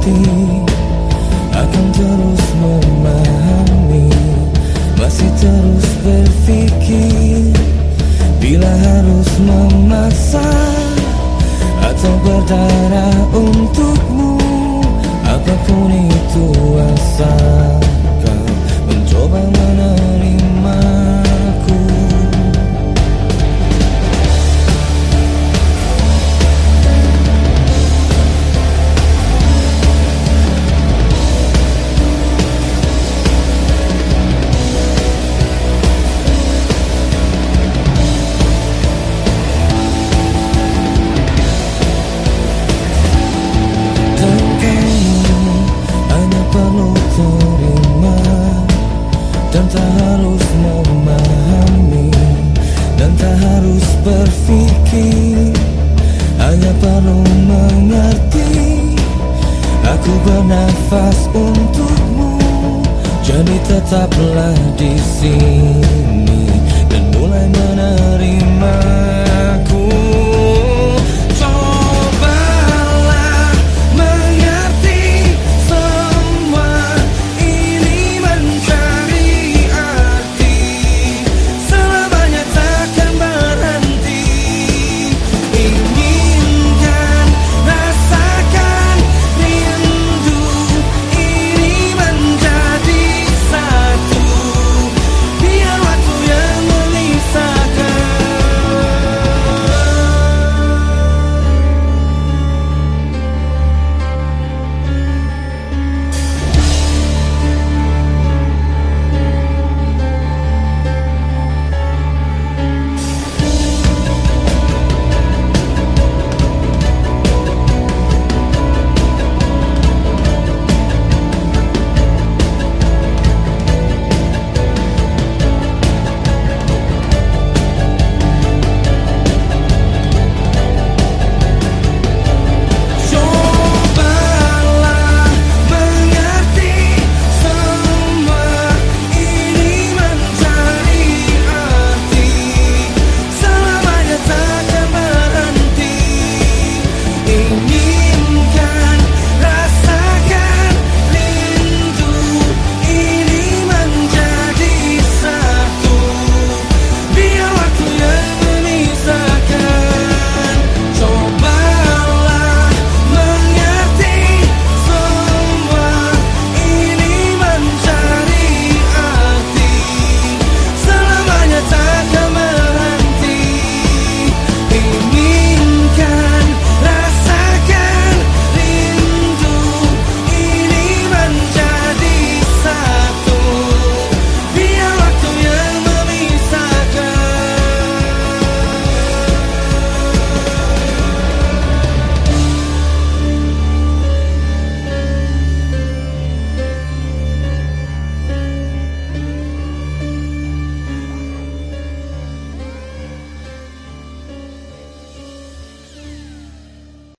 hati akan terus memahami masih terus berpikir bila harus memaksa atau berdarah untukmu. Apa pun itu asal kau mencoba menang bernafas untukmu. Jadi tetaplah di sini Dan mulai menerima